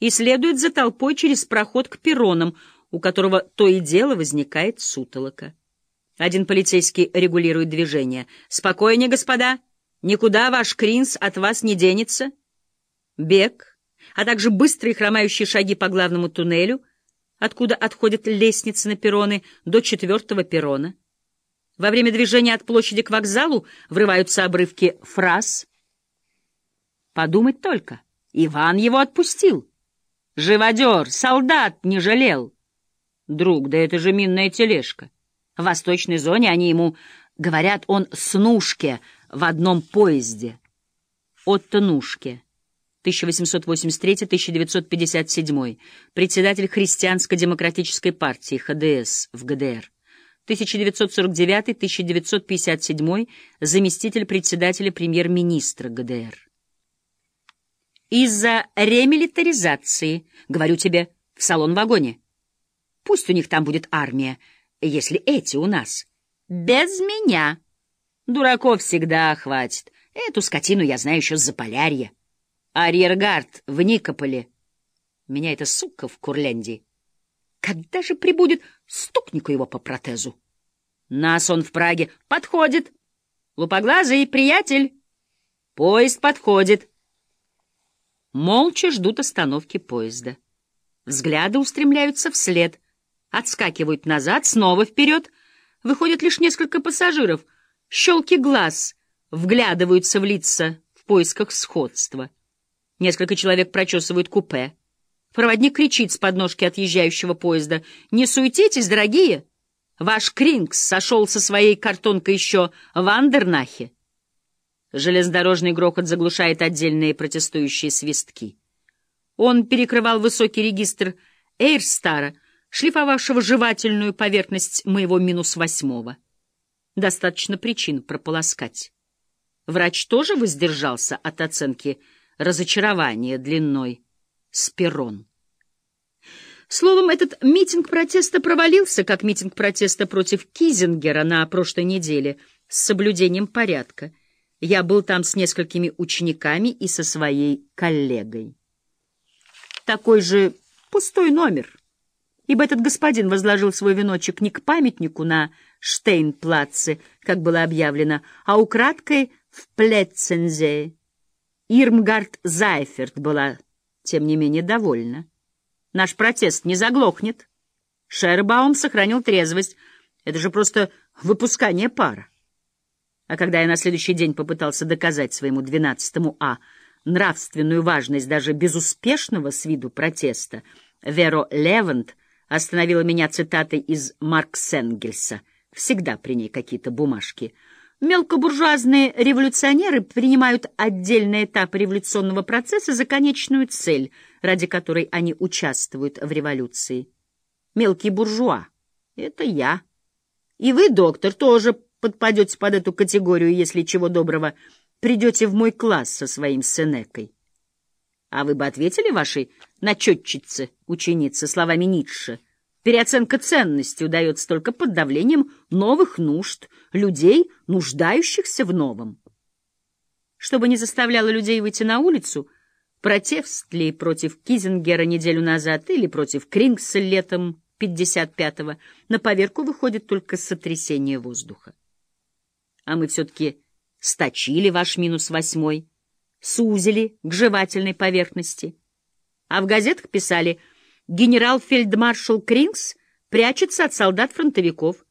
и следует за толпой через проход к перронам, у которого то и дело возникает сутолока. Один полицейский регулирует движение. «Спокойнее, господа! Никуда ваш Кринс от вас не денется!» Бег, а также быстрые хромающие шаги по главному туннелю, откуда отходят лестницы на перроны, до четвертого перрона. Во время движения от площади к вокзалу врываются обрывки фраз. Подумать только, Иван его отпустил. Живодер, солдат не жалел. Друг, да это же минная тележка. В восточной зоне они ему говорят, он снушке в одном поезде. Отто Нушке. 1883-1957, председатель Христианско-демократической партии ХДС в ГДР. 1949-1957, заместитель председателя премьер-министра ГДР. Из-за ремилитаризации, говорю тебе, в салон-вагоне. Пусть у них там будет армия, если эти у нас. Без меня. Дураков всегда хватит. Эту скотину я знаю еще с Заполярья. Арьергард в Никополе. Меня эта сука в Курляндии. Когда же прибудет, стукнику его по протезу. Нас он в Праге подходит. Лупоглазый приятель. Поезд подходит. Молча ждут остановки поезда. Взгляды устремляются вслед, отскакивают назад, снова вперед. Выходят лишь несколько пассажиров. Щелки глаз вглядываются в лица в поисках сходства. Несколько человек прочесывают купе. Проводник кричит с подножки отъезжающего поезда. «Не суетитесь, дорогие! Ваш Крингс сошел со своей картонкой еще в Андернахе!» Железнодорожный грохот заглушает отдельные протестующие свистки. Он перекрывал высокий регистр Эйрстара, шлифовавшего жевательную поверхность моего минус восьмого. Достаточно причин прополоскать. Врач тоже воздержался от оценки разочарования длиной с. Словом, этот митинг протеста провалился, как митинг протеста против Кизингера на прошлой неделе с соблюдением порядка. Я был там с несколькими учениками и со своей коллегой. Такой же пустой номер, ибо этот господин возложил свой веночек не к памятнику на Штейнплаце, как было объявлено, а украдкой в Плетцензее. Ирмгард Зайферт была, тем не менее, довольна. Наш протест не заглохнет. Шербаум сохранил трезвость. Это же просто выпускание пара. А когда я на следующий день попытался доказать своему двенадцатому А нравственную важность даже безуспешного с виду протеста, Веро Левант остановила меня цитатой из Маркс Энгельса. Всегда при ней какие-то бумажки — Мелкобуржуазные революционеры принимают отдельный этап революционного процесса за конечную цель, ради которой они участвуют в революции. Мелкий буржуа — это я. И вы, доктор, тоже подпадете под эту категорию, если чего доброго придете в мой класс со своим Сенекой. А вы бы ответили вашей начетчице, ученице, словами Ницше — Переоценка ценности удается только под давлением новых нужд, людей, нуждающихся в новом. Чтобы не заставляло людей выйти на улицу, протест ли против Кизингера неделю назад или против Крингса летом 55-го, на поверку выходит только сотрясение воздуха. А мы все-таки сточили ваш минус восьмой, сузили к жевательной поверхности. А в газетах писали — Генерал-фельдмаршал Крингс прячется от солдат-фронтовиков.